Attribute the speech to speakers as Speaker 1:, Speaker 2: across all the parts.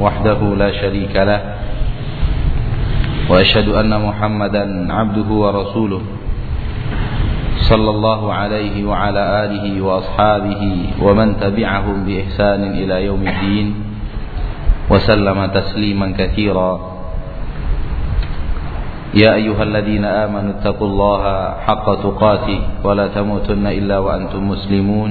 Speaker 1: وحده لا شريك له وأشهد أن محمدا عبده ورسوله صلى الله عليه وعلى آله وأصحابه ومن تبعهم بإحسان إلى يوم الدين وسلم تسليما كثيرا. يا أيها الذين آمنوا اتقوا الله حق تقاته ولا تموتن إلا وأنتم مسلمون.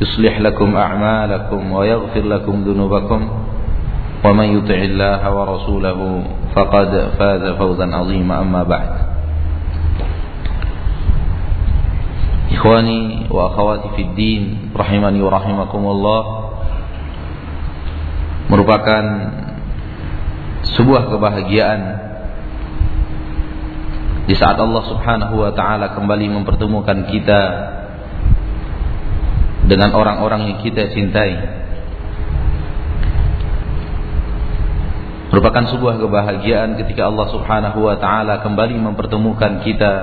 Speaker 1: يصلح لكم أعمالكم ويغفر لكم ذنوبكم ومن يطع الله ورسوله فقد فاز فوزا عظيما أما بعد Ikhwani wa akhwati fid din rahimani wa rahimakumullah merupakan sebuah kebahagiaan di saat Allah Subhanahu wa taala kembali mempertemukan kita dengan orang-orang yang kita cintai. Merupakan sebuah kebahagiaan ketika Allah Subhanahu wa taala kembali mempertemukan kita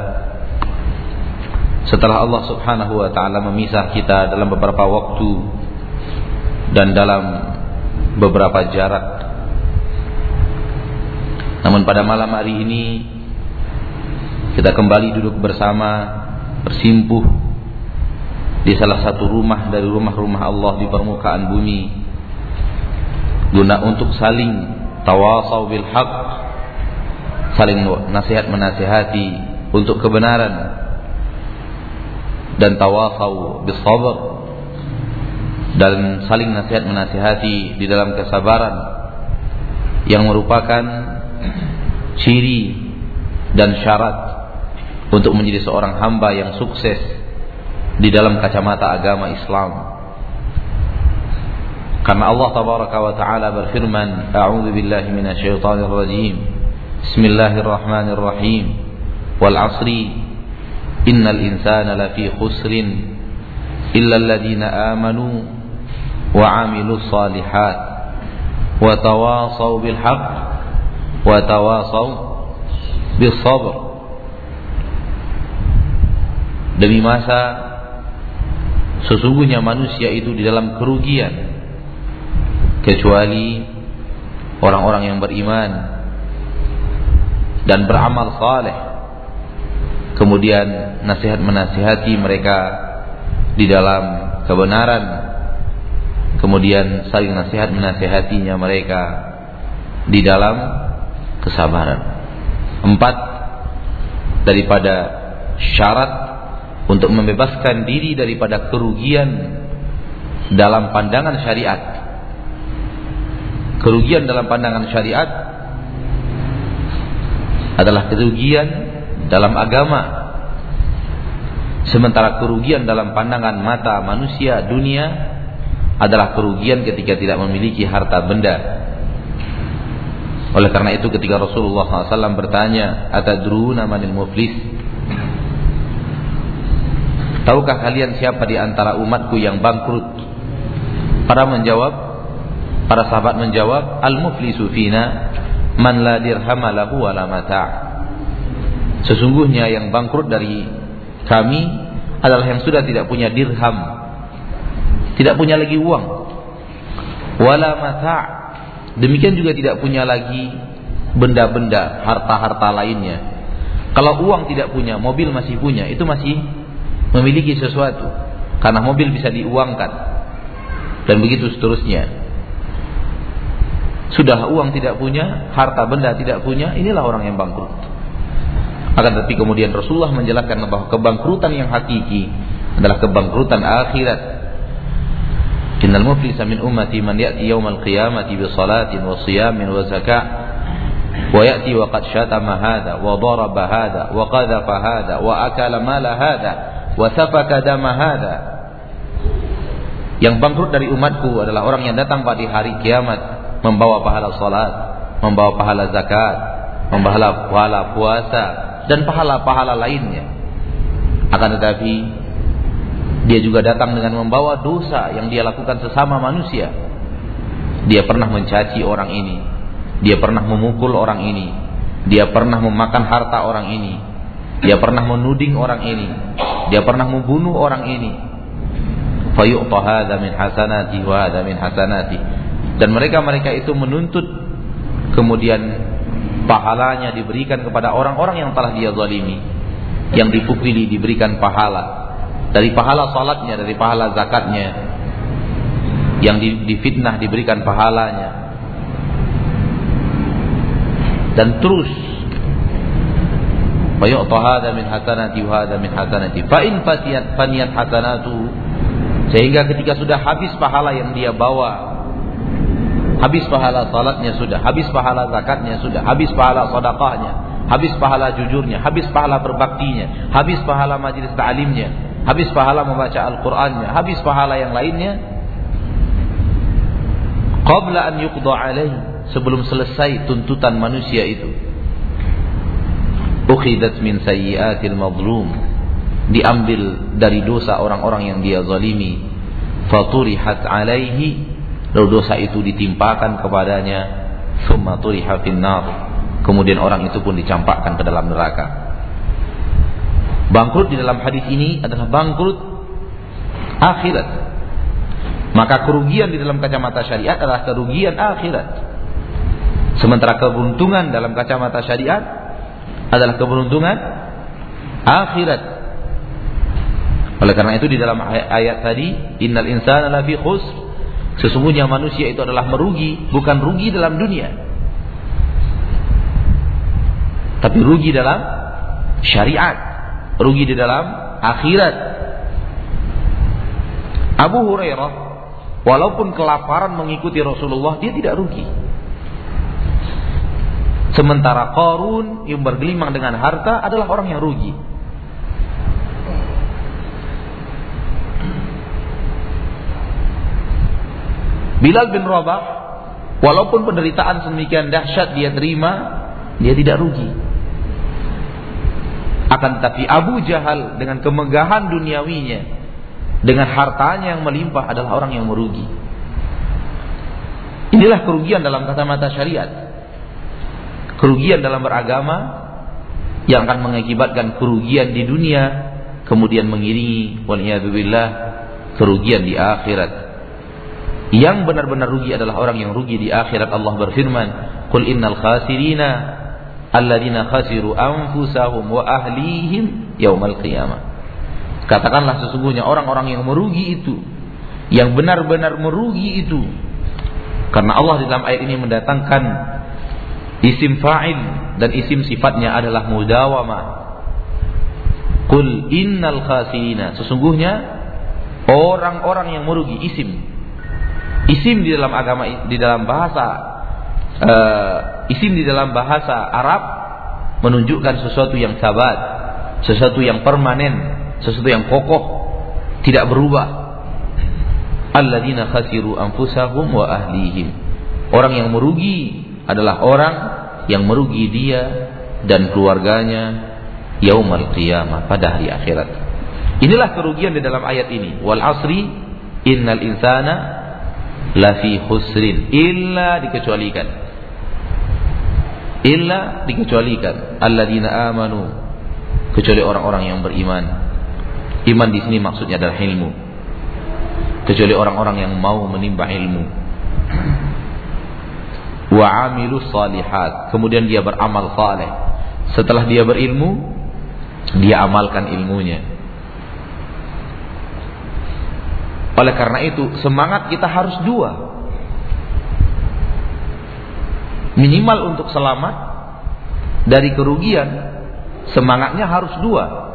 Speaker 1: setelah Allah Subhanahu wa taala memisah kita dalam beberapa waktu dan dalam beberapa jarak. Namun pada malam hari ini kita kembali duduk bersama bersimpuh di salah satu rumah dari rumah-rumah Allah di permukaan bumi. Guna untuk saling tawasau bil haq saling nasihat menasihati untuk kebenaran dan tawasau bis sabr dan saling nasihat menasihati di dalam kesabaran yang merupakan ciri dan syarat untuk menjadi seorang hamba yang sukses di dalam kacamata agama Islam. Karena Allah tabaraka wa taala berfirman, "A'udzu billahi minasyaitonir rajim. Bismillahirrahmanirrahim. Wal 'asri innal insana lafi khusrin illa alladhina amanu wa 'amilus salihat wa tawasaw bil haqq wa tawasaw bis sabr." Demi masa sesungguhnya manusia itu di dalam kerugian. Kecuali orang-orang yang beriman dan beramal saleh. Kemudian nasihat menasihati mereka di dalam kebenaran. Kemudian saling nasihat menasihatinya mereka di dalam kesabaran. Empat daripada syarat untuk membebaskan diri daripada kerugian dalam pandangan syariat. Kerugian dalam pandangan syariat adalah kerugian dalam agama. Sementara kerugian dalam pandangan mata manusia dunia adalah kerugian ketika tidak memiliki harta benda. Oleh karena itu ketika Rasulullah SAW bertanya, "Atadruna manil muflis?" Tahukah kalian siapa di antara umatku yang bangkrut? Para menjawab, para sahabat menjawab, al-muflisu fina man la dirham lahu wa la mata'. Sesungguhnya yang bangkrut dari kami adalah yang sudah tidak punya dirham, tidak punya lagi uang, wala mata'. Demikian juga tidak punya lagi benda-benda, harta-harta lainnya. Kalau uang tidak punya, mobil masih punya, itu masih memiliki sesuatu karena mobil bisa diuangkan dan begitu seterusnya Sudah uang tidak punya, harta benda tidak punya, inilah orang yang bangkrut. Akan tetapi kemudian Rasulullah menjelaskan bahwa kebangkrutan yang hakiki adalah kebangkrutan akhirat. Innal muflisa min ummati man ya'ti yawmal qiyamati bi salatin wa siyamin wa zakah wa ya'ti wa qad syatama hadha wa daraba hadha wa qadhafa hadha wa akala mala hadha wa safaka hadha yang bangkrut dari umatku adalah orang yang datang pada hari kiamat membawa pahala salat, membawa pahala zakat, membawa pahala puasa dan pahala-pahala lainnya. Akan tetapi dia juga datang dengan membawa dosa yang dia lakukan sesama manusia. Dia pernah mencaci orang ini, dia pernah memukul orang ini, dia pernah memakan harta orang ini, dia pernah menuding orang ini, dia pernah membunuh orang ini. Hasanati wa hasanati. Dan mereka-mereka itu menuntut kemudian pahalanya diberikan kepada orang-orang yang telah dia zalimi. Yang dipukuli diberikan pahala. Dari pahala salatnya dari pahala zakatnya. Yang difitnah diberikan pahalanya. Dan terus fayu'ta hadha min hasanati wa hadha min hasanati fa in fatiyat faniyat hasanatu sehingga ketika sudah habis pahala yang dia bawa Habis pahala salatnya sudah, habis pahala zakatnya sudah, habis pahala sedekahnya, habis pahala jujurnya, habis pahala berbaktinya, habis pahala majlis ta'limnya, habis pahala membaca Al-Qur'annya, habis pahala yang lainnya. Qabla an yuqda alaih, sebelum selesai tuntutan manusia itu. Ukhidat min sayyiatil madlum, diambil dari dosa orang-orang yang dia zalimi. Faturihat alaihi Lalu dosa itu ditimpakan kepadanya, summa turiha finnar. Kemudian orang itu pun dicampakkan ke dalam neraka. Bangkrut di dalam hadis ini adalah bangkrut akhirat. Maka kerugian di dalam kacamata syariat adalah kerugian akhirat. Sementara keberuntungan dalam kacamata syariat adalah keberuntungan akhirat. Oleh karena itu di dalam ayat tadi, innal insana lafi khusr Sesungguhnya manusia itu adalah merugi, bukan rugi dalam dunia. Tapi rugi dalam syariat, rugi di dalam akhirat. Abu Hurairah walaupun kelaparan mengikuti Rasulullah, dia tidak rugi. Sementara Qarun yang bergelimang dengan harta adalah orang yang rugi. Bilal bin Rabah walaupun penderitaan sedemikian dahsyat dia terima, dia tidak rugi. Akan tetapi Abu Jahal dengan kemegahan duniawinya, dengan hartanya yang melimpah adalah orang yang merugi. Inilah kerugian dalam kacamata syariat. Kerugian dalam beragama yang akan mengakibatkan kerugian di dunia kemudian mengiringi waliyadzubillah kerugian di akhirat. Yang benar-benar rugi adalah orang yang rugi di akhirat Allah berfirman, "Qul innal khasirina alladzina khasiru anfusahum wa ahlihim yaumal qiyamah." Katakanlah sesungguhnya orang-orang yang merugi itu, yang benar-benar merugi itu. Karena Allah di dalam ayat ini mendatangkan isim fa'il dan isim sifatnya adalah mudawama. Qul innal khasirina, sesungguhnya orang-orang yang merugi isim Isim di dalam agama di dalam bahasa uh, isim di dalam bahasa Arab menunjukkan sesuatu yang sabat, sesuatu yang permanen, sesuatu yang kokoh, tidak berubah. Alladzina khasiru anfusahum wa ahlihim. Orang yang merugi adalah orang yang merugi dia dan keluarganya yaumal qiyamah pada hari akhirat. Inilah kerugian di dalam ayat ini. Wal asri innal insana lafi khusrin. Illa dikecualikan. Illa dikecualikan. Alladzina amanu kecuali orang-orang yang beriman. Iman di sini maksudnya adalah ilmu. Kecuali orang-orang yang mau menimba ilmu wa amilu salihat kemudian dia beramal saleh setelah dia berilmu dia amalkan ilmunya Oleh karena itu, semangat kita harus dua. Minimal untuk selamat dari kerugian, semangatnya harus dua.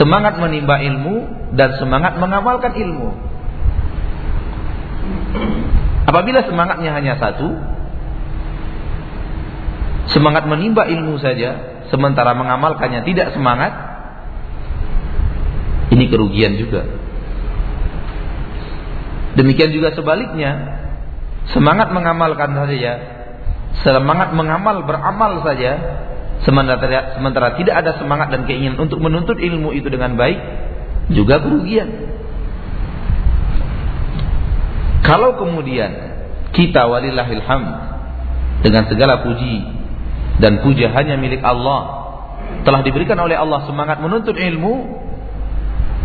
Speaker 1: Semangat menimba ilmu dan semangat mengamalkan ilmu. Apabila semangatnya hanya satu, semangat menimba ilmu saja, sementara mengamalkannya tidak semangat, ini kerugian juga. Demikian juga sebaliknya, semangat mengamalkan saja, semangat mengamal beramal saja, sementara, sementara tidak ada semangat dan keinginan untuk menuntut ilmu itu dengan baik, juga kerugian. Kalau kemudian kita walillahil hamd dengan segala puji dan puja hanya milik Allah telah diberikan oleh Allah semangat menuntut ilmu,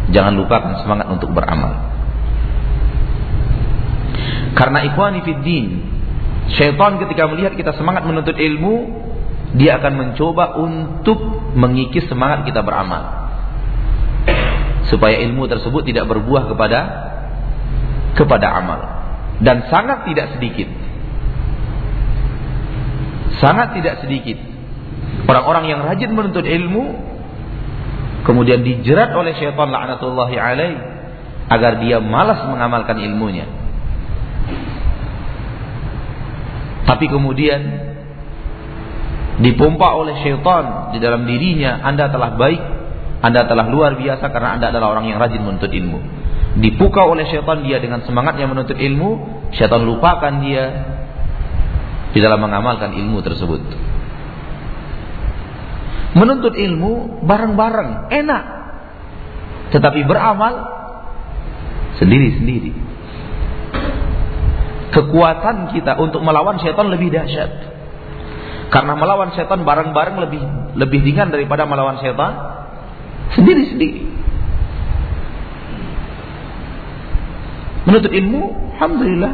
Speaker 1: jangan lupakan semangat untuk beramal. Karena ikhwani fid syaitan ketika melihat kita semangat menuntut ilmu, dia akan mencoba untuk mengikis semangat kita beramal. Supaya ilmu tersebut tidak berbuah kepada kepada amal. Dan sangat tidak sedikit. Sangat tidak sedikit. Orang-orang yang rajin menuntut ilmu kemudian dijerat oleh syaitan laknatullahi alaih agar dia malas mengamalkan ilmunya. Tapi kemudian dipompa oleh syaitan di dalam dirinya, Anda telah baik, Anda telah luar biasa karena Anda adalah orang yang rajin menuntut ilmu. Dipukau oleh syaitan dia dengan semangatnya menuntut ilmu, syaitan lupakan dia di dalam mengamalkan ilmu tersebut. Menuntut ilmu bareng-bareng, enak. Tetapi beramal sendiri-sendiri kekuatan kita untuk melawan setan lebih dahsyat. Karena melawan setan bareng-bareng lebih lebih ringan daripada melawan setan sendiri-sendiri. Menuntut ilmu, alhamdulillah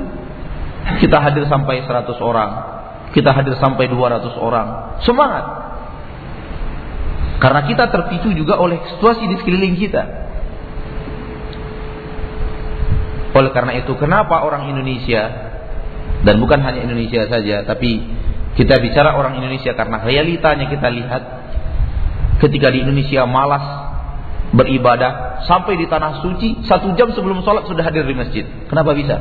Speaker 1: kita hadir sampai 100 orang, kita hadir sampai 200 orang. Semangat. Karena kita terpicu juga oleh situasi di sekeliling kita. Oleh karena itu, kenapa orang Indonesia dan bukan hanya Indonesia saja, tapi kita bicara orang Indonesia karena realitanya kita lihat ketika di Indonesia malas beribadah sampai di tanah suci satu jam sebelum sholat sudah hadir di masjid. Kenapa bisa?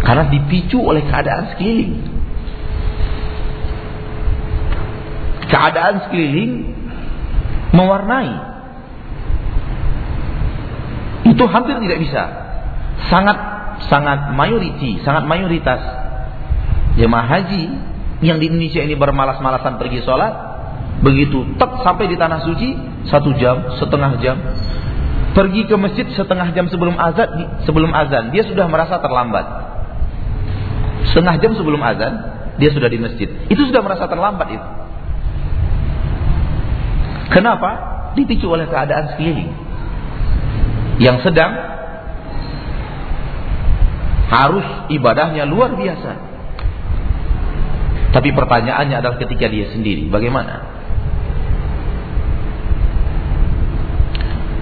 Speaker 1: Karena dipicu oleh keadaan sekeliling. Keadaan sekeliling mewarnai. Itu hampir tidak bisa. Sangat sangat mayoriti, sangat mayoritas jemaah haji yang di Indonesia ini bermalas-malasan pergi sholat, begitu tek sampai di tanah suci satu jam, setengah jam, pergi ke masjid setengah jam sebelum azan, sebelum azan dia sudah merasa terlambat. Setengah jam sebelum azan dia sudah di masjid, itu sudah merasa terlambat itu. Kenapa? Dipicu oleh keadaan sekeliling yang sedang harus ibadahnya luar biasa. Tapi pertanyaannya adalah ketika dia sendiri, bagaimana?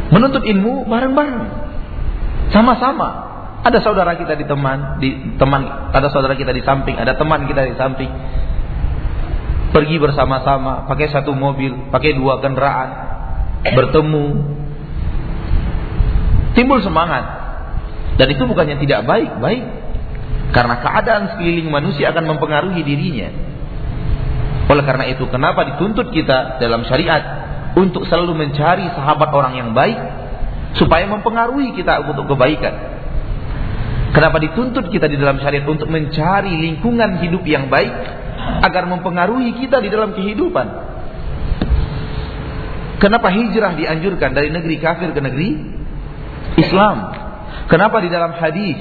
Speaker 1: Menuntut ilmu bareng-bareng. Sama-sama. Ada saudara kita di teman, di teman, ada saudara kita di samping, ada teman kita di samping. Pergi bersama-sama, pakai satu mobil, pakai dua kendaraan, bertemu. Timbul semangat. Dan itu bukannya tidak baik, baik. Karena keadaan sekeliling manusia akan mempengaruhi dirinya. Oleh karena itu, kenapa dituntut kita dalam syariat untuk selalu mencari sahabat orang yang baik supaya mempengaruhi kita untuk kebaikan. Kenapa dituntut kita di dalam syariat untuk mencari lingkungan hidup yang baik agar mempengaruhi kita di dalam kehidupan? Kenapa hijrah dianjurkan dari negeri kafir ke negeri Islam? Kenapa di dalam hadis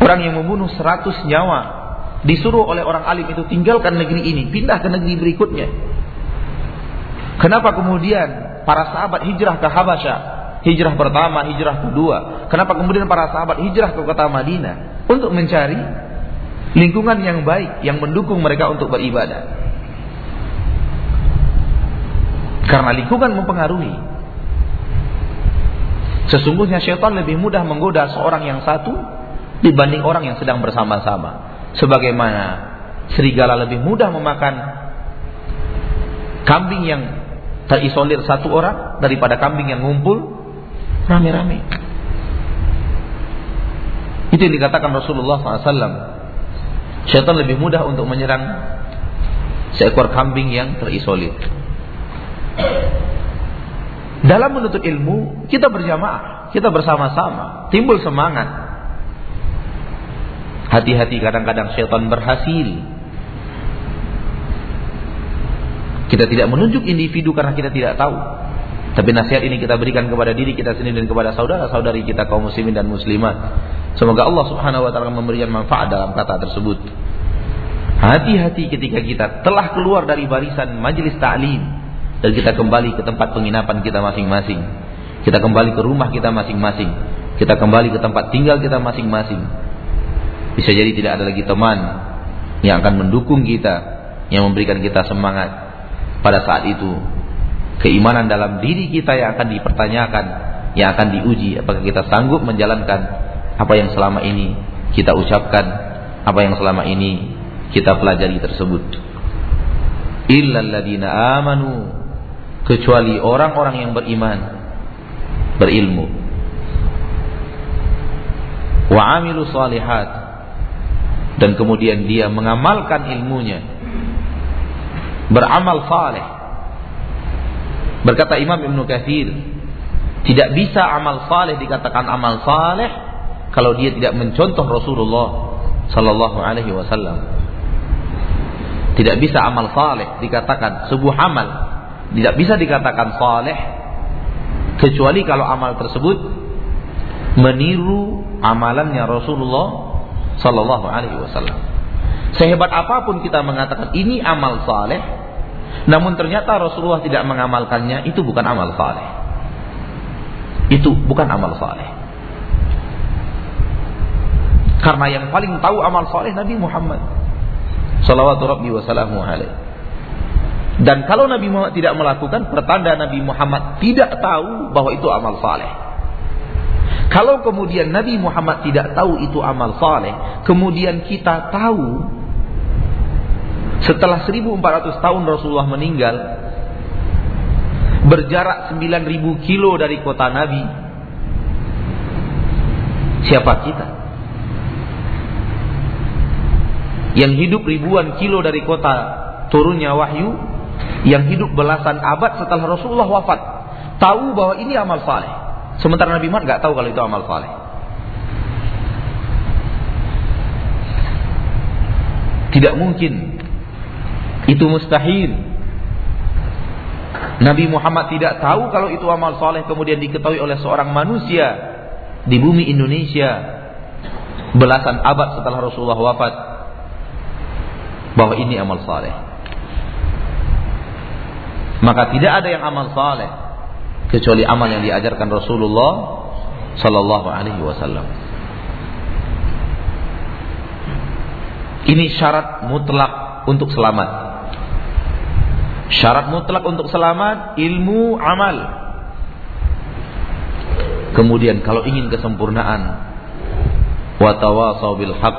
Speaker 1: orang yang membunuh seratus nyawa disuruh oleh orang alim itu tinggalkan negeri ini, pindah ke negeri berikutnya. Kenapa kemudian para sahabat hijrah ke Habasyah, hijrah pertama, hijrah kedua? Kenapa kemudian para sahabat hijrah ke kota Madinah untuk mencari lingkungan yang baik yang mendukung mereka untuk beribadah? Karena lingkungan mempengaruhi. Sesungguhnya syaitan lebih mudah menggoda seorang yang satu dibanding orang yang sedang bersama-sama. Sebagaimana serigala lebih mudah memakan kambing yang terisolir satu orang daripada kambing yang ngumpul rame-rame. Itu yang dikatakan Rasulullah SAW. Syaitan lebih mudah untuk menyerang seekor kambing yang terisolir. Dalam menuntut ilmu, kita berjamaah, kita bersama-sama, timbul semangat. Hati-hati kadang-kadang syaitan berhasil. Kita tidak menunjuk individu karena kita tidak tahu. Tapi nasihat ini kita berikan kepada diri kita sendiri dan kepada saudara-saudari kita kaum muslimin dan muslimat. Semoga Allah Subhanahu wa taala memberikan manfaat dalam kata tersebut. Hati-hati ketika kita telah keluar dari barisan majelis ta'lim dan kita kembali ke tempat penginapan kita masing-masing. Kita kembali ke rumah kita masing-masing. Kita kembali ke tempat tinggal kita masing-masing. Bisa jadi tidak ada lagi teman yang akan mendukung kita, yang memberikan kita semangat pada saat itu keimanan dalam diri kita yang akan dipertanyakan, yang akan diuji apakah kita sanggup menjalankan apa yang selama ini kita ucapkan, apa yang selama ini kita pelajari tersebut. Illal amanu kecuali orang-orang yang beriman, berilmu. Wa amilu salihat dan kemudian dia mengamalkan ilmunya beramal saleh Berkata Imam Ibn Kathir, tidak bisa amal saleh dikatakan amal saleh kalau dia tidak mencontoh Rasulullah sallallahu alaihi wasallam. Tidak bisa amal saleh dikatakan sebuah amal tidak bisa dikatakan saleh kecuali kalau amal tersebut meniru amalannya Rasulullah sallallahu alaihi wasallam. Sehebat apa pun kita mengatakan ini amal saleh, namun ternyata Rasulullah tidak mengamalkannya, itu bukan amal saleh. Itu bukan amal saleh. Karena yang paling tahu amal saleh Nabi Muhammad sallallahu rabbi wasallamu alaih. Dan kalau Nabi Muhammad tidak melakukan, pertanda Nabi Muhammad tidak tahu bahwa itu amal saleh. Kalau kemudian Nabi Muhammad tidak tahu itu amal saleh, kemudian kita tahu setelah 1400 tahun Rasulullah meninggal Berjarak 9000 kilo dari kota Nabi. Siapa kita? Yang hidup ribuan kilo dari kota turunnya wahyu. Yang hidup belasan abad setelah Rasulullah wafat. Tahu bahwa ini amal saleh. Sementara Nabi Muhammad nggak tahu kalau itu amal saleh. Tidak mungkin itu mustahil. Nabi Muhammad tidak tahu kalau itu amal soleh kemudian diketahui oleh seorang manusia di bumi Indonesia belasan abad setelah Rasulullah wafat bahwa ini amal soleh. Maka tidak ada yang amal soleh kecuali amal yang diajarkan Rasulullah Sallallahu Alaihi Wasallam. Ini syarat mutlak untuk selamat. Syarat mutlak untuk selamat ilmu amal. Kemudian kalau ingin kesempurnaan wa tawasau bil haq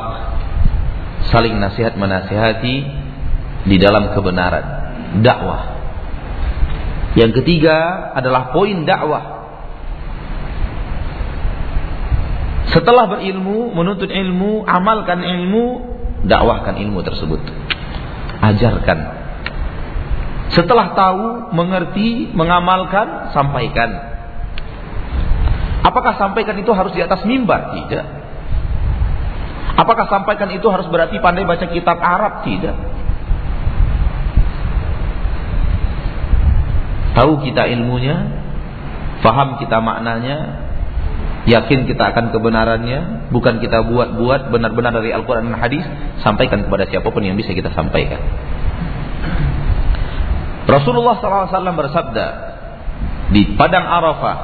Speaker 1: saling nasihat menasihati di dalam kebenaran dakwah. Yang ketiga adalah poin dakwah. Setelah berilmu, menuntut ilmu, amalkan ilmu, dakwahkan ilmu tersebut. Ajarkan setelah tahu, mengerti, mengamalkan, sampaikan. Apakah sampaikan itu harus di atas mimbar? Tidak. Apakah sampaikan itu harus berarti pandai baca kitab Arab? Tidak. Tahu kita ilmunya, faham kita maknanya, yakin kita akan kebenarannya, bukan kita buat-buat benar-benar dari Al-Quran dan Hadis, sampaikan kepada siapa pun yang bisa kita sampaikan. Rasulullah SAW bersabda di padang Arafah,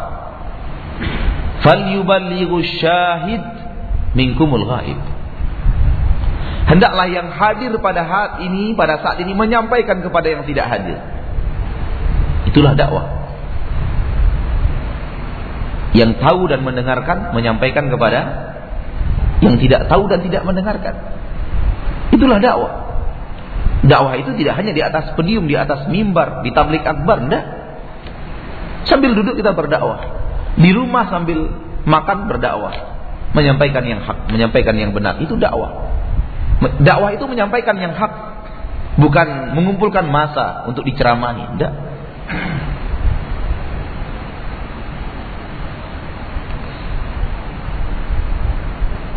Speaker 1: "Falyuballighu syahid minkumul ghaib." Hendaklah yang hadir pada saat ini, pada saat ini menyampaikan kepada yang tidak hadir. Itulah dakwah. Yang tahu dan mendengarkan menyampaikan kepada yang tidak tahu dan tidak mendengarkan. Itulah dakwah. Dakwah itu tidak hanya di atas podium, di atas mimbar, di tablik akbar, enggak. Sambil duduk kita berdakwah. Di rumah sambil makan berdakwah. Menyampaikan yang hak, menyampaikan yang benar. Itu dakwah. Dakwah itu menyampaikan yang hak. Bukan mengumpulkan masa untuk diceramahi. Enggak.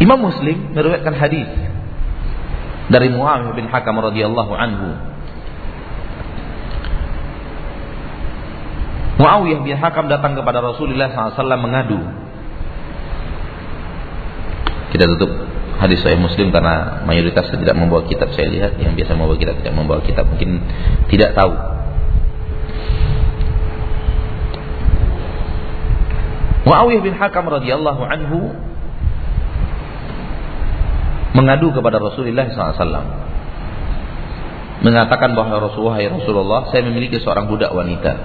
Speaker 1: Imam Muslim meriwayatkan hadis dari Muawiyah bin Hakam radhiyallahu anhu. Muawiyah bin Hakam datang kepada Rasulullah SAW mengadu. Kita tutup hadis Sahih Muslim karena mayoritas tidak membawa kitab saya lihat yang biasa membawa kitab tidak membawa kitab mungkin tidak tahu. Muawiyah bin Hakam radhiyallahu anhu mengadu kepada Rasulullah SAW mengatakan bahwa Rasulullah ya Rasulullah saya memiliki seorang budak wanita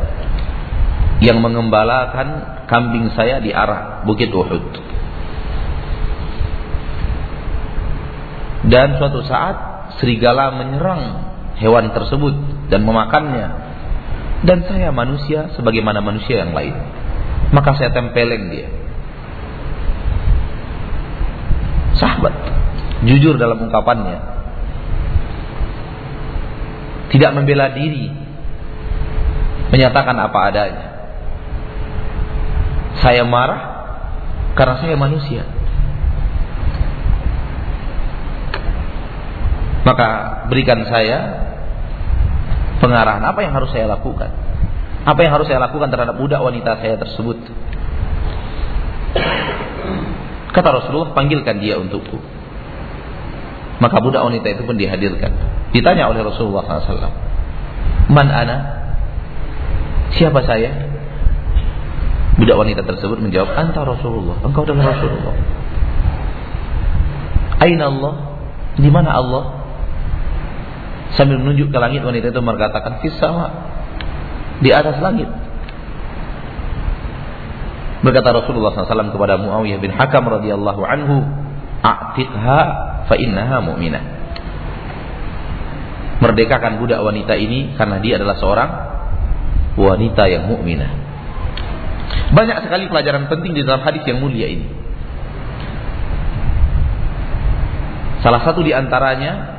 Speaker 1: yang mengembalakan kambing saya di arah Bukit Uhud. Dan suatu saat serigala menyerang hewan tersebut dan memakannya. Dan saya manusia sebagaimana manusia yang lain. Maka saya tempeleng dia. Sahabat jujur dalam ungkapannya. Tidak membela diri. Menyatakan apa adanya. Saya marah karena saya manusia. Maka berikan saya pengarahan apa yang harus saya lakukan. Apa yang harus saya lakukan terhadap budak wanita saya tersebut? Kata Rasulullah panggilkan dia untukku maka budak wanita itu pun dihadirkan. Ditanya oleh Rasulullah SAW. Man ana? Siapa saya? Budak wanita tersebut menjawab, Anta Rasulullah. Engkau adalah Rasulullah. Aina Allah? Di mana Allah? Sambil menunjuk ke langit wanita itu mengatakan fis sama di atas langit. Berkata Rasulullah SAW kepada Muawiyah bin Hakam radhiyallahu anhu, "A'tiqha fa innaha mu'minah. Merdekakan budak wanita ini karena dia adalah seorang wanita yang mukminah. Banyak sekali pelajaran penting di dalam hadis yang mulia ini. Salah satu di antaranya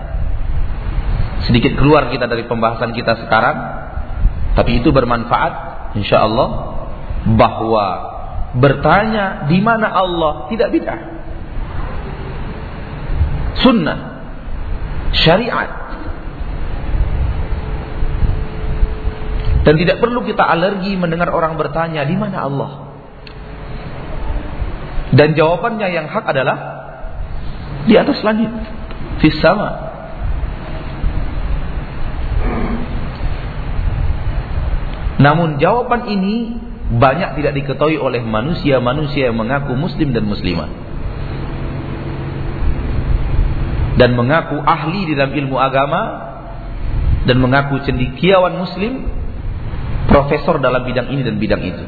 Speaker 1: sedikit keluar kita dari pembahasan kita sekarang, tapi itu bermanfaat insya Allah bahwa bertanya di mana Allah tidak bid'ah sunnah, syariat. Dan tidak perlu kita alergi mendengar orang bertanya, di mana Allah? Dan jawabannya yang hak adalah di atas langit, sama. Namun jawaban ini banyak tidak diketahui oleh manusia-manusia yang mengaku muslim dan muslimah dan mengaku ahli di dalam ilmu agama dan mengaku cendikiawan muslim profesor dalam bidang ini dan bidang itu.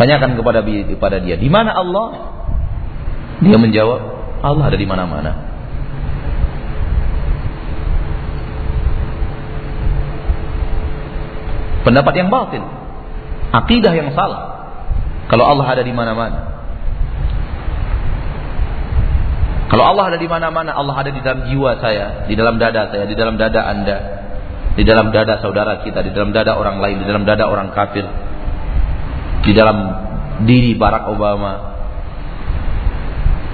Speaker 1: Tanyakan kepada kepada dia di mana Allah? Dia menjawab Allah ada di mana-mana. Pendapat yang batil akidah yang salah. Kalau Allah ada di mana-mana Kalau Allah ada di mana-mana, Allah ada di dalam jiwa saya, di dalam dada saya, di dalam dada Anda, di dalam dada saudara kita, di dalam dada orang lain, di dalam dada orang kafir, di dalam diri Barack Obama.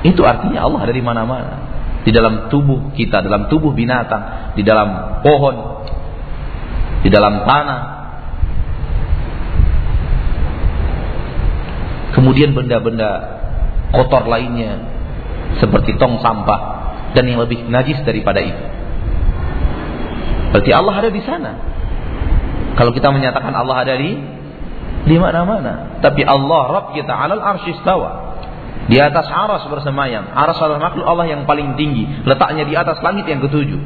Speaker 1: Itu artinya Allah ada di mana-mana. Di dalam tubuh kita, dalam tubuh binatang, di dalam pohon, di dalam tanah. Kemudian benda-benda kotor lainnya seperti tong sampah dan yang lebih najis daripada itu. Berarti Allah ada di sana. Kalau kita menyatakan Allah ada di di mana-mana, tapi Allah Rabb kita alal arsyistawa. Di atas aras bersemayam. Aras adalah makhluk Allah yang paling tinggi. Letaknya di atas langit yang ketujuh.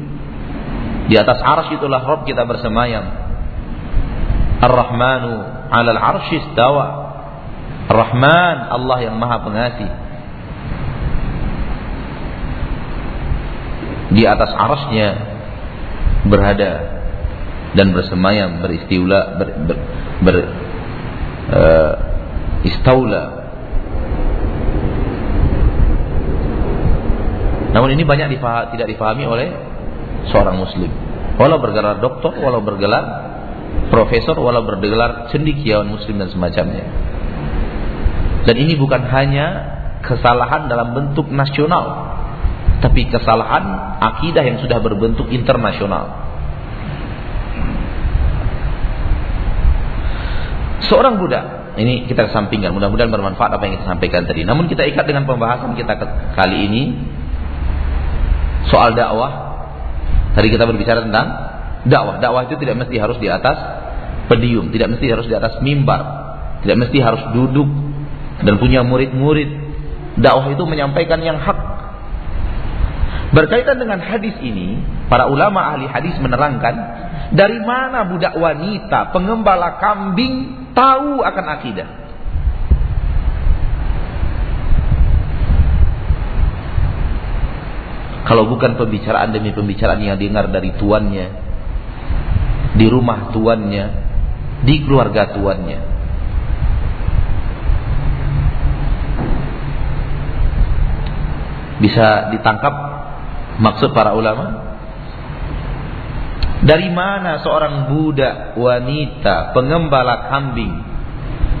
Speaker 1: Di atas aras itulah Rabb kita bersemayam. Ar-Rahmanu alal arsyistawa. Ar-Rahman Allah yang maha pengasih di atas arasnya berada dan bersemayam beristiula ber, ber, ber uh, istaula. Namun ini banyak difah, tidak difahami oleh seorang muslim. Walau bergelar doktor walau bergelar profesor walau bergelar cendikiawan muslim dan semacamnya. Dan ini bukan hanya kesalahan dalam bentuk nasional tapi kesalahan akidah yang sudah berbentuk internasional. Seorang budak, ini kita sampingkan, mudah-mudahan bermanfaat apa yang kita sampaikan tadi. Namun kita ikat dengan pembahasan kita kali ini soal dakwah. Tadi kita berbicara tentang dakwah. Dakwah itu tidak mesti harus di atas pedium, tidak mesti harus di atas mimbar, tidak mesti harus duduk dan punya murid-murid. Dakwah itu menyampaikan yang hak Berkaitan dengan hadis ini, para ulama ahli hadis menerangkan dari mana budak wanita pengembala kambing tahu akan akidah. Kalau bukan pembicaraan demi pembicaraan yang dengar dari tuannya, di rumah tuannya, di keluarga tuannya. Bisa ditangkap Maksud para ulama? Dari mana seorang budak wanita Pengembala kambing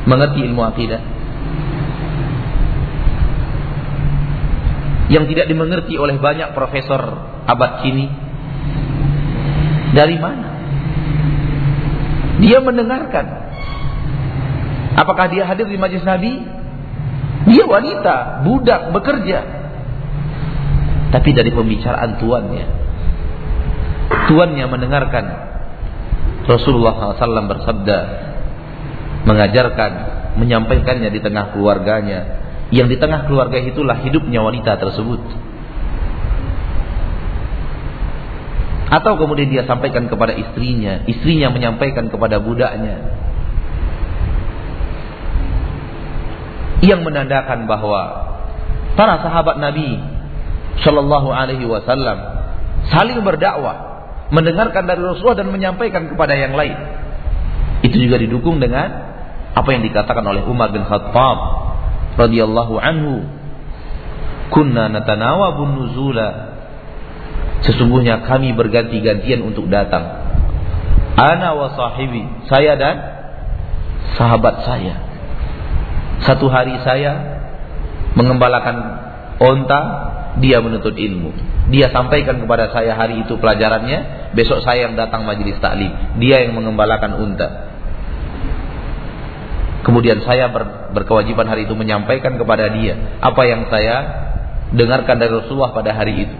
Speaker 1: Mengerti ilmu akidah? Yang tidak dimengerti oleh banyak profesor Abad kini. Dari mana? Dia mendengarkan. Apakah dia hadir di majlis Nabi? Dia wanita Budak bekerja tapi dari pembicaraan tuannya. Tuannya mendengarkan Rasulullah SAW bersabda, mengajarkan, menyampaikannya di tengah keluarganya. Yang di tengah keluarga itulah hidupnya wanita tersebut. Atau kemudian dia sampaikan kepada istrinya, istrinya menyampaikan kepada budaknya. Yang menandakan bahwa para sahabat Nabi Shallallahu Alaihi Wasallam saling berdakwah, mendengarkan dari Rasulullah dan menyampaikan kepada yang lain. Itu juga didukung dengan apa yang dikatakan oleh Umar bin Khattab radhiyallahu anhu. Kunna natanawabun nuzula. Sesungguhnya kami berganti-gantian untuk datang. Ana wa sahibi, saya dan sahabat saya. Satu hari saya mengembalakan onta, dia menuntut ilmu. Dia sampaikan kepada saya hari itu pelajarannya, besok saya yang datang majelis taklim. Dia yang mengembalakan unta. Kemudian saya ber, berkewajiban hari itu menyampaikan kepada dia apa yang saya dengarkan dari Rasulullah pada hari itu.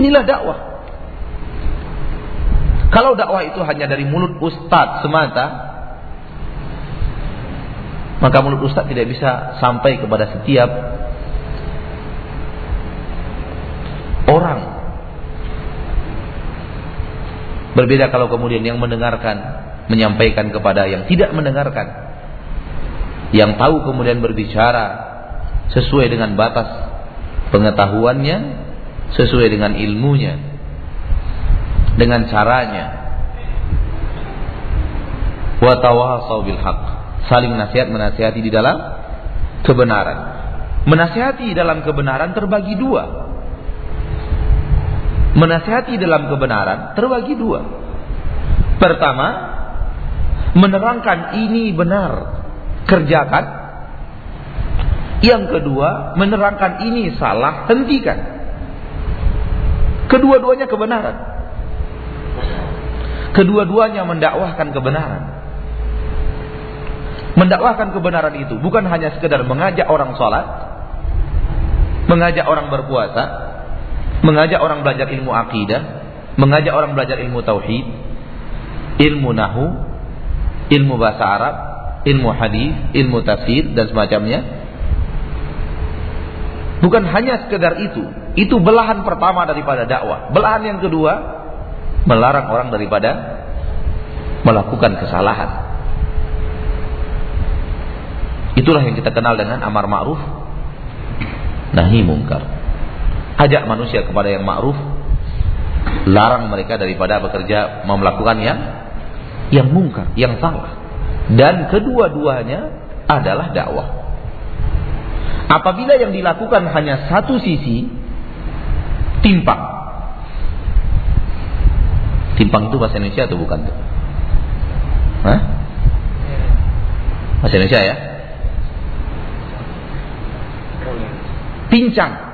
Speaker 1: Inilah dakwah. Kalau dakwah itu hanya dari mulut ustadz semata, maka mulut ustadz tidak bisa sampai kepada setiap orang. Berbeda kalau kemudian yang mendengarkan menyampaikan kepada yang tidak mendengarkan. Yang tahu kemudian berbicara sesuai dengan batas pengetahuannya, sesuai dengan ilmunya, dengan caranya. Wa tawasau. Saling nasihat menasihati di dalam kebenaran. Menasihati dalam kebenaran terbagi dua. Menasihati dalam kebenaran terbagi dua. Pertama, menerangkan ini benar, kerjakan. Yang kedua, menerangkan ini salah, hentikan. Kedua-duanya kebenaran. Kedua-duanya mendakwahkan kebenaran. Mendakwahkan kebenaran itu bukan hanya sekedar mengajak orang sholat, mengajak orang berpuasa, mengajak orang belajar ilmu akidah, mengajak orang belajar ilmu tauhid, ilmu nahu, ilmu bahasa Arab, ilmu hadis, ilmu tafsir dan semacamnya. Bukan hanya sekedar itu. Itu belahan pertama daripada dakwah. Belahan yang kedua melarang orang daripada melakukan kesalahan. Itulah yang kita kenal dengan amar ma'ruf nahi mungkar. Ajak manusia kepada yang ma'ruf, larang mereka daripada bekerja melakukan yang yang mungkar, yang salah. Dan kedua-duanya adalah dakwah. Apabila yang dilakukan hanya satu sisi, timpang. Timpang itu bahasa Indonesia atau bukan? Hah? Bahasa Indonesia ya? Pincang.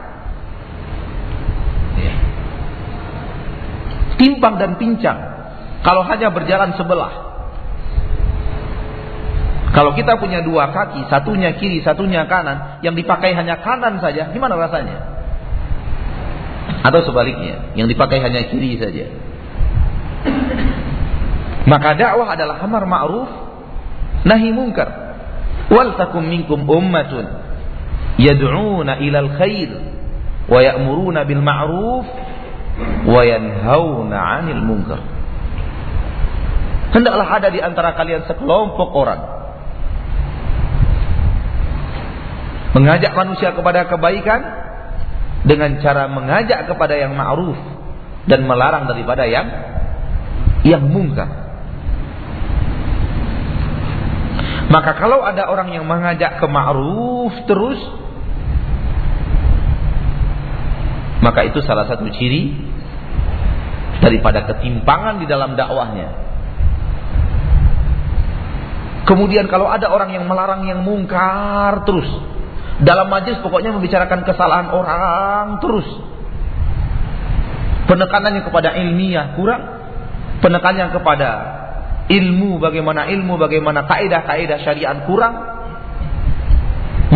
Speaker 1: Ya. Timpang dan pincang. Kalau hanya berjalan sebelah. Kalau kita punya dua kaki, satunya kiri, satunya kanan, yang dipakai hanya kanan saja, gimana rasanya? Atau sebaliknya, yang dipakai hanya kiri saja. Maka dakwah adalah amar ma'ruf nahi munkar. Wal takum minkum ummatun yad'una ilal khair wa ya'muruna bil ma'ruf wa yanhauna munkar. Hendaklah ada di antara kalian sekelompok orang mengajak manusia kepada kebaikan dengan cara mengajak kepada yang ma'ruf dan melarang daripada yang yang mungkar. Maka kalau ada orang yang mengajak ke ma'ruf terus maka itu salah satu ciri daripada ketimpangan di dalam dakwahnya. Kemudian kalau ada orang yang melarang yang mungkar terus dalam majlis pokoknya membicarakan kesalahan orang terus. Penekanannya kepada ilmiah kurang. Penekanannya kepada ilmu bagaimana ilmu bagaimana kaidah-kaidah syariat kurang.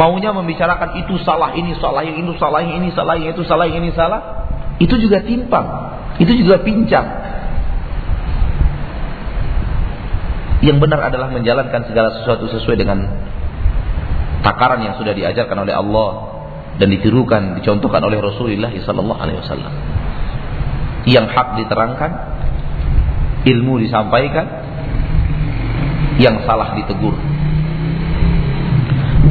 Speaker 1: Maunya membicarakan itu salah, ini salah, yang itu salah, yang ini salah, yang itu salah, yang ini salah. Itu juga timpang. Itu juga pincang. Yang benar adalah menjalankan segala sesuatu sesuai dengan takaran yang sudah diajarkan oleh Allah dan ditirukan, dicontohkan oleh Rasulullah sallallahu alaihi wasallam. Yang hak diterangkan, ilmu disampaikan, yang salah ditegur.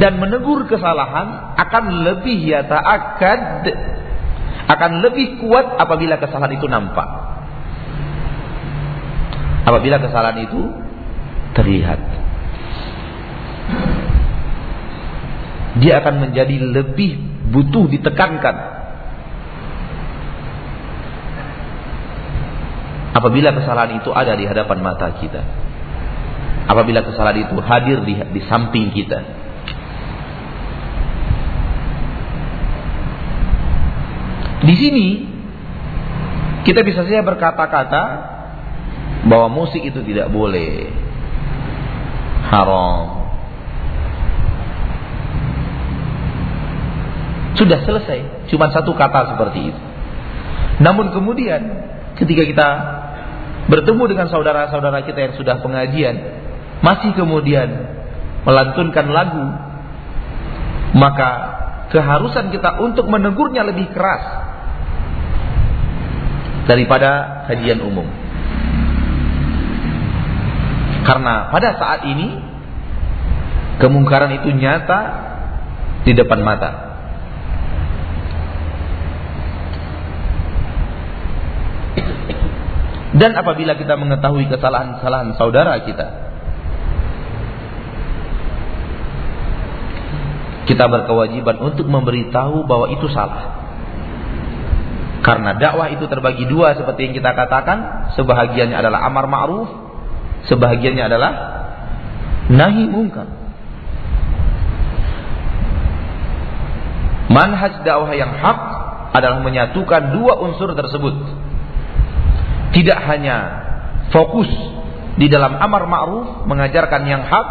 Speaker 1: Dan menegur kesalahan akan lebih yata'akkad akan lebih kuat apabila kesalahan itu nampak. Apabila kesalahan itu terlihat dia akan menjadi lebih butuh ditekankan. Apabila kesalahan itu ada di hadapan mata kita. Apabila kesalahan itu hadir di, di samping kita. Di sini kita bisa saja berkata-kata bahwa musik itu tidak boleh haram Sudah selesai. Cuma satu kata seperti itu. Namun kemudian ketika kita bertemu dengan saudara-saudara kita yang sudah pengajian, masih kemudian melantunkan lagu, maka keharusan kita untuk menegurnya lebih keras daripada kajian umum. Karena pada saat ini kemungkaran itu nyata di depan mata. Dan apabila kita mengetahui kesalahan-kesalahan saudara kita, kita berkewajiban untuk memberitahu bahwa itu salah. Karena dakwah itu terbagi dua seperti yang kita katakan, sebahagiannya adalah amar ma'ruf, sebahagiannya adalah nahi mungkar. Manhaj dakwah yang hak adalah menyatukan dua unsur tersebut. Tidak hanya fokus di dalam amar ma'ruf mengajarkan yang hak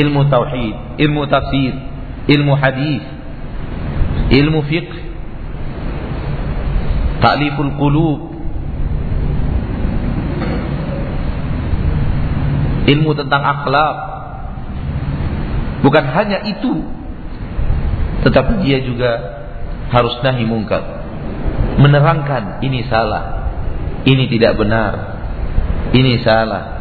Speaker 1: ilmu tauhid, ilmu tafsir, ilmu hadis, ilmu fiqh, ta'liful qulub, ilmu tentang akhlak. Bukan hanya itu, tetapi dia juga harus nahi mungkar. Menerangkan ini salah, ini tidak benar, ini salah.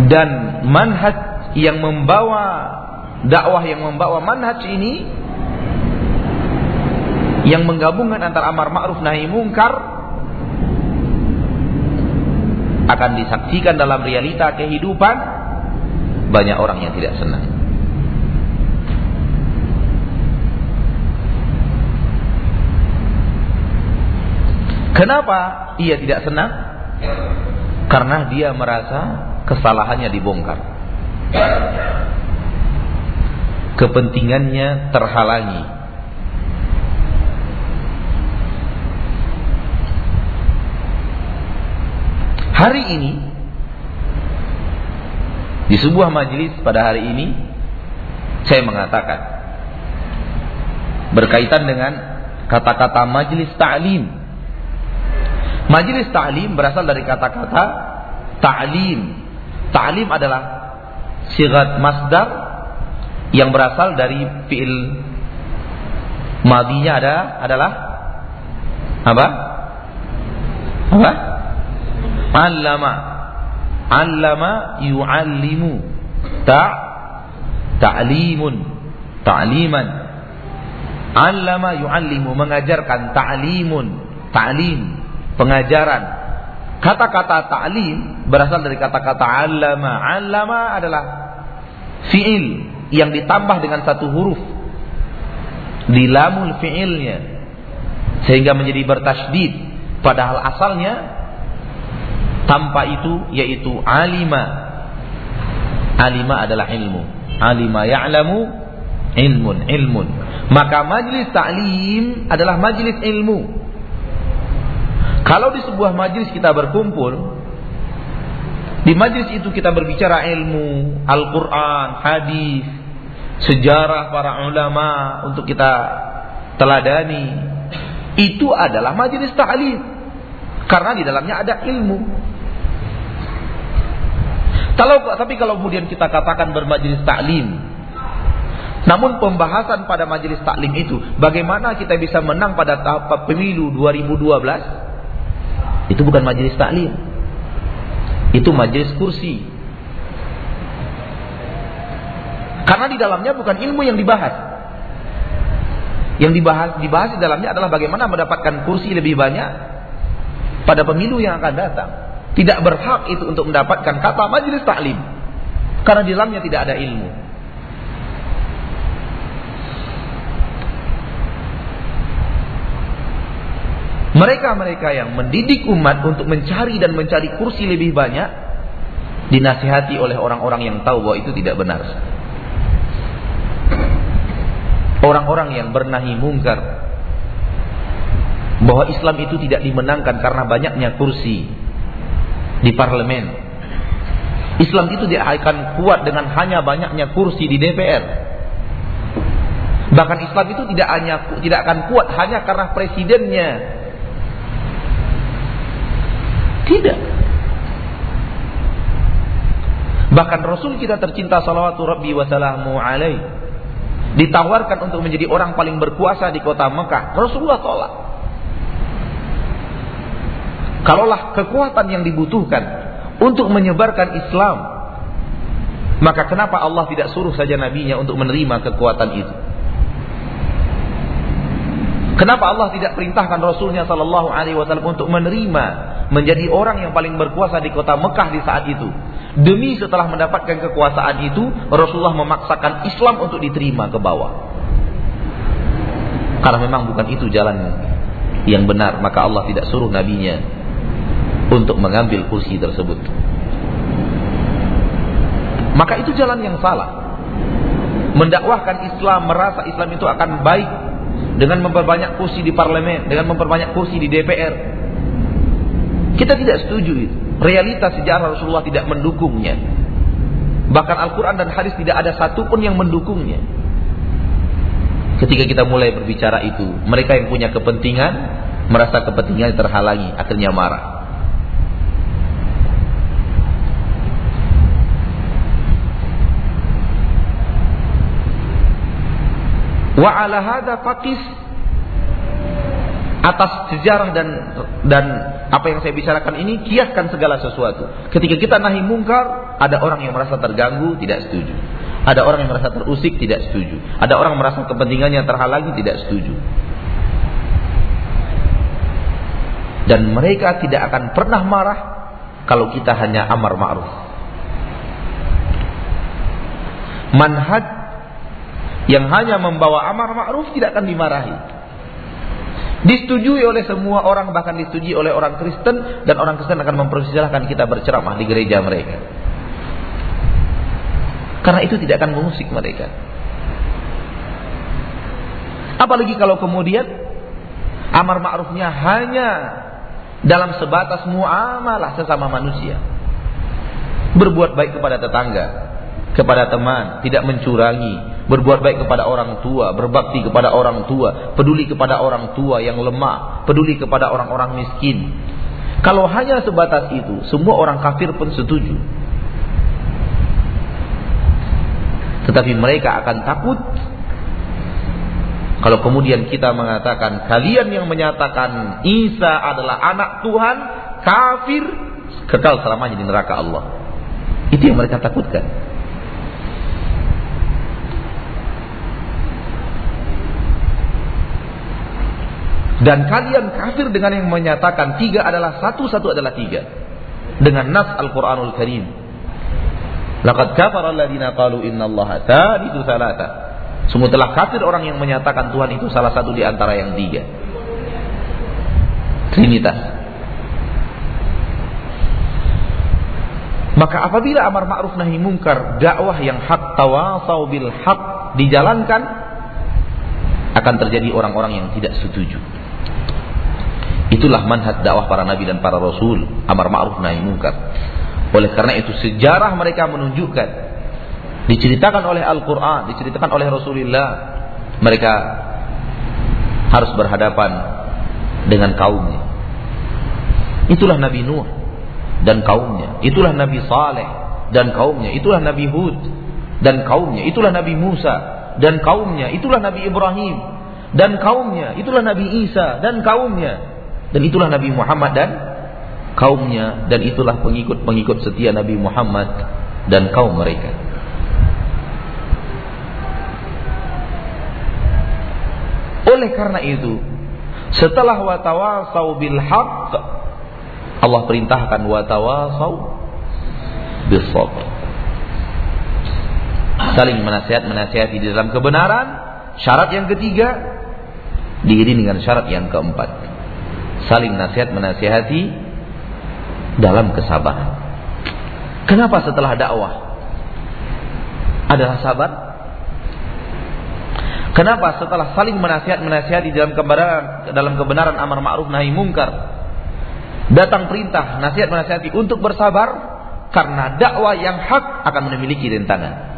Speaker 1: Dan manhaj yang membawa dakwah yang membawa manhaj ini yang menggabungkan antara amar ma'ruf nahi mungkar akan disaksikan dalam realita kehidupan banyak orang yang tidak senang. Kenapa ia tidak senang? Karena dia merasa kesalahannya dibongkar. Kepentingannya terhalangi. Hari ini di sebuah majelis pada hari ini saya mengatakan berkaitan dengan kata-kata majelis ta'lim Majelis ta'lim berasal dari kata-kata ta'lim. Ta'lim adalah sigat masdar yang berasal dari fi'il madinya ada adalah apa? Apa? Allama. Allama yu'allimu. Ta ta'limun. Ta'liman. Allama yu'allimu mengajarkan ta'limun. Ta'lim pengajaran. Kata-kata ta'lim berasal dari kata-kata allama. Allama adalah fi'il yang ditambah dengan satu huruf. Di lamul fi'ilnya. Sehingga menjadi bertasydid. Padahal asalnya tanpa itu yaitu alima. Alima adalah ilmu. Alima ya'lamu ilmun ilmun. Maka majlis ta'lim adalah majlis ilmu. Kalau di sebuah majlis kita berkumpul, di majlis itu kita berbicara ilmu, Al-Quran, hadis, sejarah para ulama untuk kita teladani. Itu adalah majlis ta'lim. Karena di dalamnya ada ilmu. Kalau tapi kalau kemudian kita katakan bermajlis taklim, namun pembahasan pada majelis taklim itu bagaimana kita bisa menang pada tahap pemilu 2012 itu bukan majelis taklim. Itu majelis kursi. Karena di dalamnya bukan ilmu yang dibahas. Yang dibahas dibahas di dalamnya adalah bagaimana mendapatkan kursi lebih banyak pada pemilu yang akan datang. Tidak berhak itu untuk mendapatkan kata majelis taklim. Karena di dalamnya tidak ada ilmu. Mereka-mereka yang mendidik umat untuk mencari dan mencari kursi lebih banyak dinasihati oleh orang-orang yang tahu bahwa itu tidak benar. Orang-orang yang bernahi mungkar bahwa Islam itu tidak dimenangkan karena banyaknya kursi di parlemen. Islam itu tidak akan kuat dengan hanya banyaknya kursi di DPR. Bahkan Islam itu tidak hanya tidak akan kuat hanya karena presidennya tidak. Bahkan Rasul kita tercinta salawatu rabbi wa salamu alaih. Ditawarkan untuk menjadi orang paling berkuasa di kota Mekah. Rasulullah tolak. Kalaulah kekuatan yang dibutuhkan untuk menyebarkan Islam, maka kenapa Allah tidak suruh saja nabinya untuk menerima kekuatan itu? Kenapa Allah tidak perintahkan Rasulnya Sallallahu Alaihi Wasallam untuk menerima menjadi orang yang paling berkuasa di kota Mekah di saat itu? Demi setelah mendapatkan kekuasaan itu, Rasulullah memaksakan Islam untuk diterima ke bawah. Karena memang bukan itu jalan yang benar, maka Allah tidak suruh nabinya untuk mengambil kursi tersebut. Maka itu jalan yang salah. Mendakwahkan Islam, merasa Islam itu akan baik dengan memperbanyak kursi di parlemen, dengan memperbanyak kursi di DPR. Kita tidak setuju itu. Realitas sejarah Rasulullah tidak mendukungnya. Bahkan Al-Quran dan hadis tidak ada satupun yang mendukungnya. Ketika kita mulai berbicara itu, mereka yang punya kepentingan merasa kepentingan terhalangi, akhirnya marah. Wa ala hadha faqis atas sejarah dan dan apa yang saya bicarakan ini kiaskan segala sesuatu. Ketika kita nahi mungkar, ada orang yang merasa terganggu, tidak setuju. Ada orang yang merasa terusik tidak setuju. Ada orang merasa kepentingannya terhalangi tidak setuju. Dan mereka tidak akan pernah marah kalau kita hanya amar ma'ruf. Manhaj yang hanya membawa amar ma'ruf tidak akan dimarahi. Disetujui oleh semua orang bahkan disetujui oleh orang Kristen dan orang Kristen akan mempersilahkan kita berceramah di gereja mereka. Karena itu tidak akan mengusik mereka. Apalagi kalau kemudian amar ma'rufnya hanya dalam sebatas muamalah sesama manusia. Berbuat baik kepada tetangga, kepada teman, tidak mencurangi, berbuat baik kepada orang tua, berbakti kepada orang tua, peduli kepada orang tua yang lemah, peduli kepada orang-orang miskin. Kalau hanya sebatas itu, semua orang kafir pun setuju. Tetapi mereka akan takut kalau kemudian kita mengatakan kalian yang menyatakan Isa adalah anak Tuhan, kafir, kekal selamanya di neraka Allah. Itu yang mereka takutkan. Dan kalian kafir dengan yang menyatakan tiga adalah satu, satu adalah tiga. Dengan nas Al-Quranul Karim. Laqad kafara alladhina qalu inna allaha thalithu thalatha. Semua telah kafir orang yang menyatakan Tuhan itu salah satu di antara yang tiga. Trinitas. Maka apabila amar ma'ruf nahi mungkar, dakwah yang hak tawasau bil hak dijalankan, akan terjadi orang-orang yang tidak setuju. Itulah manhaj dakwah para nabi dan para rasul, amar ma'ruf nahi munkar. Oleh karena itu sejarah mereka menunjukkan diceritakan oleh Al-Qur'an, diceritakan oleh Rasulullah, mereka harus berhadapan dengan kaumnya. Itulah Nabi Nuh dan kaumnya, itulah Nabi Saleh dan kaumnya, itulah Nabi Hud dan kaumnya, itulah Nabi Musa dan kaumnya, itulah Nabi Ibrahim dan kaumnya, itulah Nabi Isa dan kaumnya, dan itulah Nabi Muhammad dan kaumnya dan itulah pengikut-pengikut setia Nabi Muhammad dan kaum mereka. Oleh karena itu, setelah watawasau bil haqq, Allah perintahkan watawasau bil sabr. Saling menasihat menasihati di dalam kebenaran. Syarat yang ketiga diiringi dengan syarat yang keempat saling nasihat menasihati dalam kesabaran. Kenapa setelah dakwah adalah sabar? Kenapa setelah saling menasihat menasihati dalam kebenaran dalam kebenaran amar ma'ruf nahi mungkar datang perintah nasihat menasihati untuk bersabar karena dakwah yang hak akan memiliki rintangan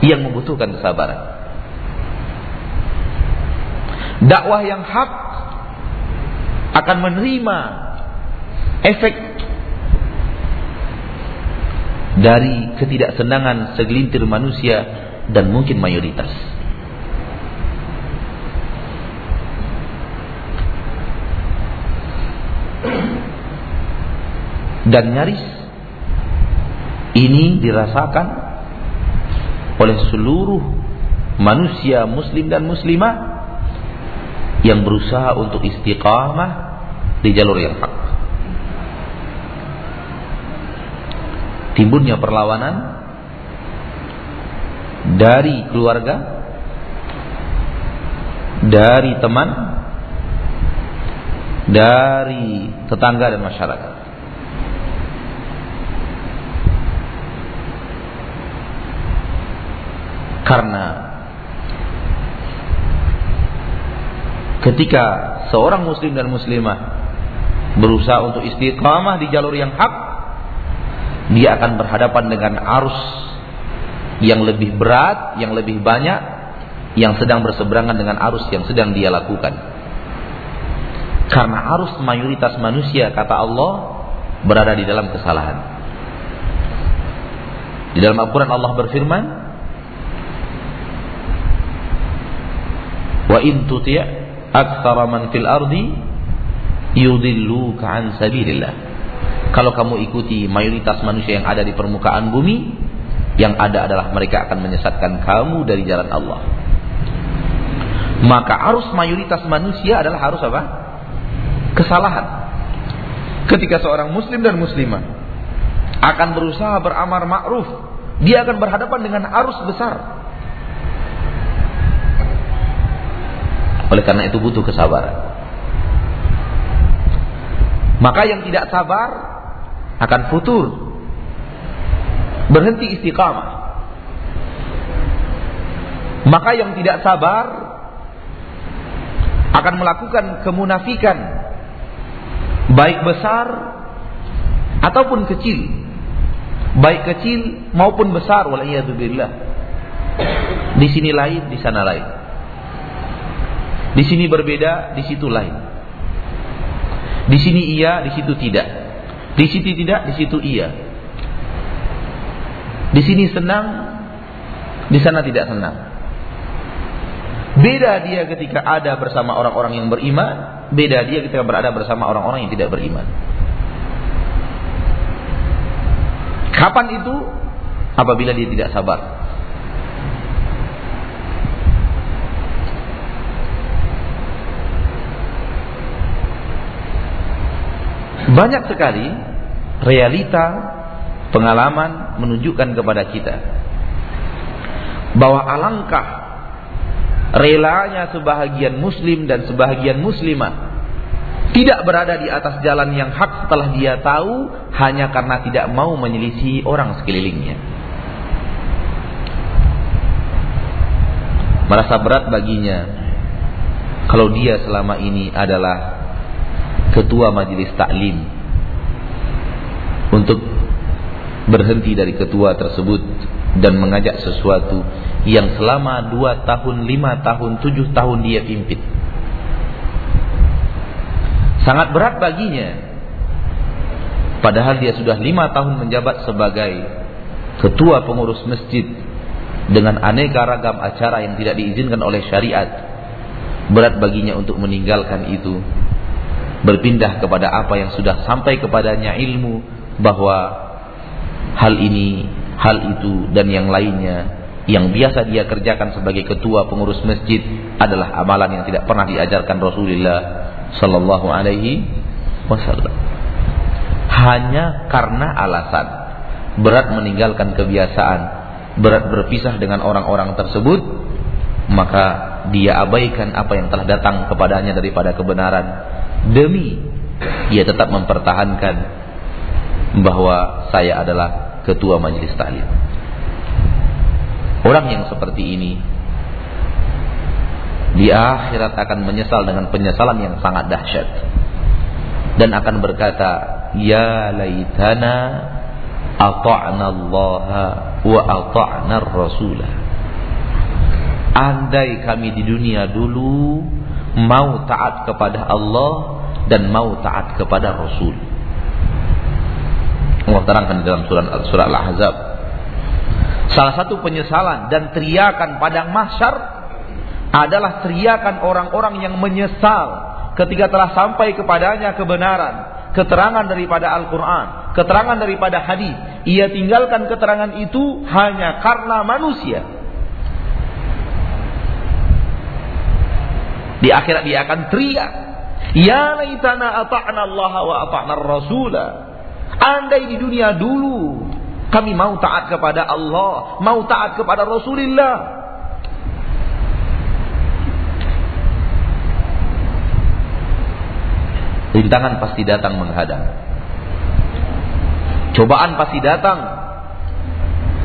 Speaker 1: yang membutuhkan kesabaran. Dakwah yang hak akan menerima efek dari ketidaksenangan segelintir manusia dan mungkin mayoritas. Dan nyaris ini dirasakan oleh seluruh manusia muslim dan muslimah yang berusaha untuk istiqamah di jalur yang hak. Timbulnya perlawanan dari keluarga, dari teman, dari tetangga dan masyarakat. Karena ketika seorang muslim dan muslimah berusaha untuk istiqamah di jalur yang hak dia akan berhadapan dengan arus yang lebih berat, yang lebih banyak yang sedang berseberangan dengan arus yang sedang dia lakukan. Karena arus mayoritas manusia kata Allah berada di dalam kesalahan. Di dalam Al-Quran Allah berfirman, Wa in tuti' aktsara man ardi yudilluka an sabilillah. Kalau kamu ikuti mayoritas manusia yang ada di permukaan bumi, Yang ada adalah mereka akan menyesatkan kamu dari jalan Allah. Maka arus mayoritas manusia adalah harus apa? Kesalahan. Ketika seorang muslim dan muslimah akan berusaha beramar ma'ruf, dia akan berhadapan dengan arus besar. Oleh karena itu butuh kesabaran. Maka yang tidak sabar akan futur. Berhenti istiqamah. Maka yang tidak sabar akan melakukan kemunafikan baik besar ataupun kecil. Baik kecil maupun besar waliyadzubillah. Di sini lain, di sana lain. Di sini berbeda, di situ lain. Di sini iya, di situ tidak. Di situ tidak, di situ iya. Di sini senang, di sana tidak senang. Beda dia ketika ada bersama orang-orang yang beriman, beda dia ketika berada bersama orang-orang yang tidak beriman. Kapan itu? Apabila dia tidak sabar. Banyak sekali realita pengalaman menunjukkan kepada kita bahwa alangkah relanya sebahagian muslim dan sebahagian muslimah tidak berada di atas jalan yang hak setelah dia tahu hanya karena tidak mau menyelisih orang sekelilingnya. Merasa berat baginya kalau dia selama ini adalah ketua majelis taklim untuk berhenti dari ketua tersebut dan mengajak sesuatu yang selama dua tahun, lima tahun, tujuh tahun dia pimpin. Sangat berat baginya. Padahal dia sudah lima tahun menjabat sebagai ketua pengurus masjid dengan aneka ragam acara yang tidak diizinkan oleh syariat. Berat baginya untuk meninggalkan itu berpindah kepada apa yang sudah sampai kepadanya ilmu bahwa hal ini, hal itu dan yang lainnya yang biasa dia kerjakan sebagai ketua pengurus masjid adalah amalan yang tidak pernah diajarkan Rasulullah sallallahu alaihi wasallam. Hanya karena alasan berat meninggalkan kebiasaan, berat berpisah dengan orang-orang tersebut, maka dia abaikan apa yang telah datang kepadanya daripada kebenaran demi ia tetap mempertahankan bahwa saya adalah ketua majelis taklim. Orang yang seperti ini di akhirat akan menyesal dengan penyesalan yang sangat dahsyat dan akan berkata, "Ya laitana ata'na Allah wa ata'na Rasulah." Andai kami di dunia dulu mau taat kepada Allah dan mau taat kepada Rasul. Allah terangkan dalam surah surah Al-Ahzab. Salah satu penyesalan dan teriakan padang mahsyar adalah teriakan orang-orang yang menyesal ketika telah sampai kepadanya kebenaran, keterangan daripada Al-Qur'an, keterangan daripada hadis. Ia tinggalkan keterangan itu hanya karena manusia Di akhirat dia akan teriak. Ya laitana ata'na Allah wa ata'na Rasulah. Andai di dunia dulu kami mau taat kepada Allah, mau taat kepada Rasulullah. Rintangan pasti datang menghadang. Cobaan pasti datang.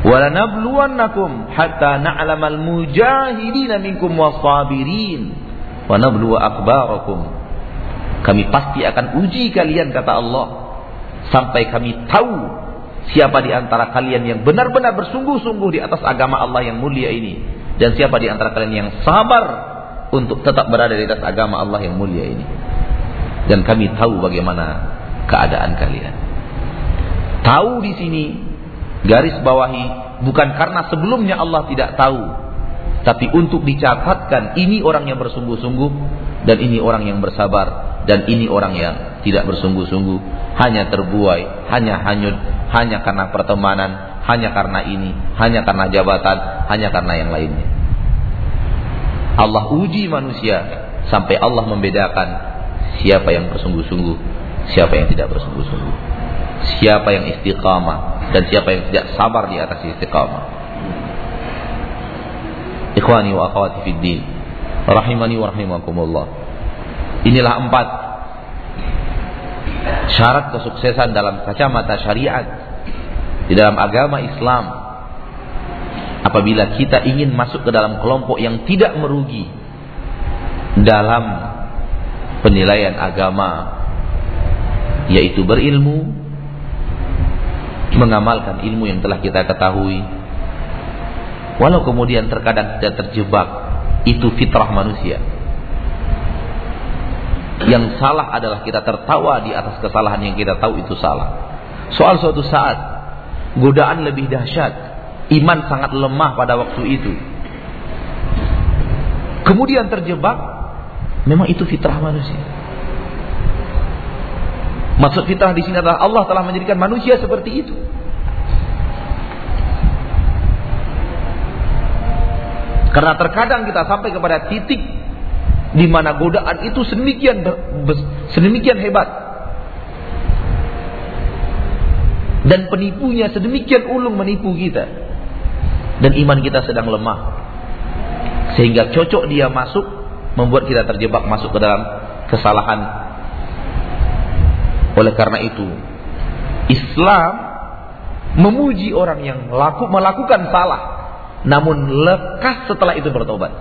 Speaker 1: Walanabluwannakum hatta na'lamal mujahidin minkum wasabirin wa nabluwa. Kami pasti akan uji kalian kata Allah sampai kami tahu siapa di antara kalian yang benar-benar bersungguh-sungguh di atas agama Allah yang mulia ini dan siapa di antara kalian yang sabar untuk tetap berada di atas agama Allah yang mulia ini. Dan kami tahu bagaimana keadaan kalian. Tahu di sini garis bawahi bukan karena sebelumnya Allah tidak tahu tapi untuk dicatatkan ini orang yang bersungguh-sungguh dan ini orang yang bersabar dan ini orang yang tidak bersungguh-sungguh hanya terbuai, hanya hanyut, hanya karena pertemanan, hanya karena ini, hanya karena jabatan, hanya karena yang lainnya. Allah uji manusia sampai Allah membedakan siapa yang bersungguh-sungguh, siapa yang tidak bersungguh-sungguh. Siapa yang istiqamah dan siapa yang tidak sabar di atas istiqamah. Ikhwani wa akhwati fid din, rahimani wa rahimakumullah. Inilah empat syarat kesuksesan dalam kacamata syariat di dalam agama Islam apabila kita ingin masuk ke dalam kelompok yang tidak merugi dalam penilaian agama yaitu berilmu mengamalkan ilmu yang telah kita ketahui walau kemudian terkadang kita terjebak itu fitrah manusia yang salah adalah kita tertawa di atas kesalahan yang kita tahu itu salah. Soal suatu saat godaan lebih dahsyat, iman sangat lemah pada waktu itu. Kemudian terjebak, memang itu fitrah manusia. Maksud fitrah di sini adalah Allah telah menjadikan manusia seperti itu. Karena terkadang kita sampai kepada titik di mana godaan itu sedemikian sedemikian hebat. Dan penipunya sedemikian ulung menipu kita. Dan iman kita sedang lemah. Sehingga cocok dia masuk membuat kita terjebak masuk ke dalam kesalahan. Oleh karena itu Islam memuji orang yang melakukan salah namun lekas setelah itu bertobat.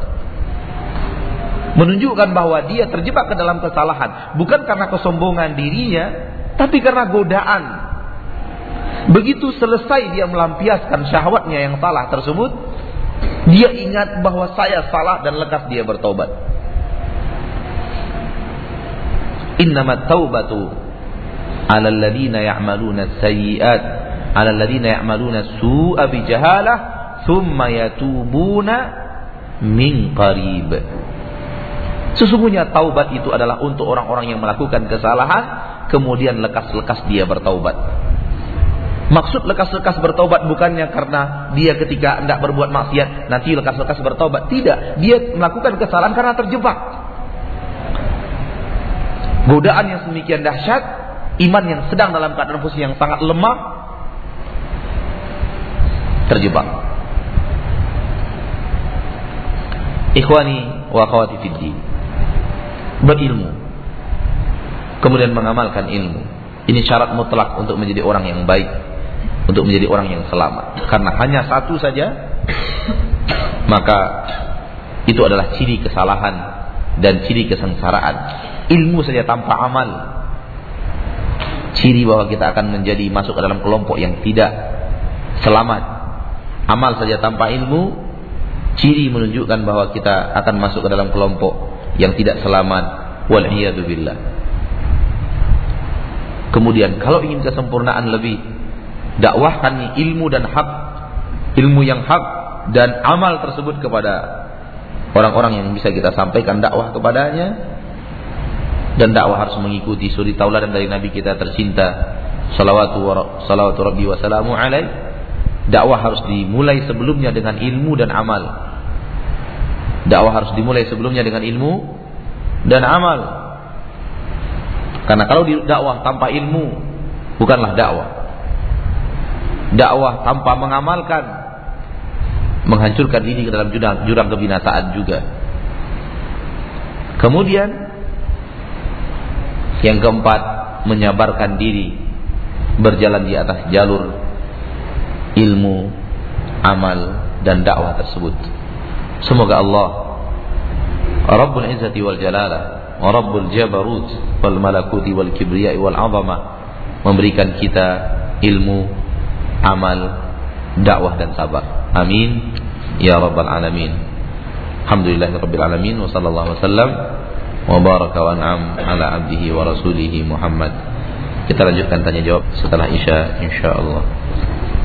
Speaker 1: Menunjukkan bahwa dia terjebak ke dalam kesalahan. Bukan karena kesombongan dirinya tapi karena godaan. Begitu selesai dia melampiaskan syahwatnya yang salah tersebut dia ingat bahwa saya salah dan lekas dia bertobat. Innamat taubatu ala alladhina ya'maluna sayyi'at ala alladhina ya'maluna su'a bijahalah thumma yatubuna min qarib Sesungguhnya taubat itu adalah untuk orang-orang yang melakukan kesalahan kemudian lekas-lekas dia bertaubat. Maksud lekas-lekas bertaubat bukannya karena dia ketika tidak berbuat maksiat nanti lekas-lekas bertaubat. Tidak, dia melakukan kesalahan karena terjebak. Godaan yang sedemikian dahsyat, iman yang sedang dalam keadaan posisi yang sangat lemah terjebak. Ikhwani wa akhwati fid berilmu. Kemudian mengamalkan ilmu. Ini syarat mutlak untuk menjadi orang yang baik untuk menjadi orang yang selamat. Karena hanya satu saja maka itu adalah ciri kesalahan dan ciri kesengsaraan. Ilmu saja tanpa amal ciri bahwa kita akan menjadi masuk ke dalam kelompok yang tidak selamat. Amal saja tanpa ilmu ciri menunjukkan bahwa kita akan masuk ke dalam kelompok yang tidak selamat. Billah. Kemudian kalau ingin kesempurnaan lebih dakwahkan ilmu dan hak ilmu yang hak dan amal tersebut kepada orang-orang yang bisa kita sampaikan dakwah kepadanya. Dan dakwah harus mengikuti suri tauladan dari nabi kita tercinta. Salawatu wa, salawatu rabbi wa salamu alaih dakwah harus dimulai sebelumnya dengan ilmu dan amal Dakwah harus dimulai sebelumnya dengan ilmu dan amal. Karena kalau dakwah tanpa ilmu bukanlah dakwah. Dakwah tanpa mengamalkan menghancurkan diri ke dalam jurang, jurang kebinasaan juga. Kemudian yang keempat menyabarkan diri berjalan di atas jalur ilmu, amal dan dakwah tersebut. Semoga Allah Rabbul Izzati wal Jalala wa Rabbul Jabarut wal Malakuti wal Kibriyai wal Azamah memberikan kita ilmu, amal, dakwah dan sabar. Amin ya rabbal alamin. Alhamdulillahirabbil alamin wa sallallahu wasallam wa baraka wa an'am ala abdihi wa rasulihi Muhammad. Kita lanjutkan tanya jawab setelah Isya insyaallah.